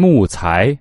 木材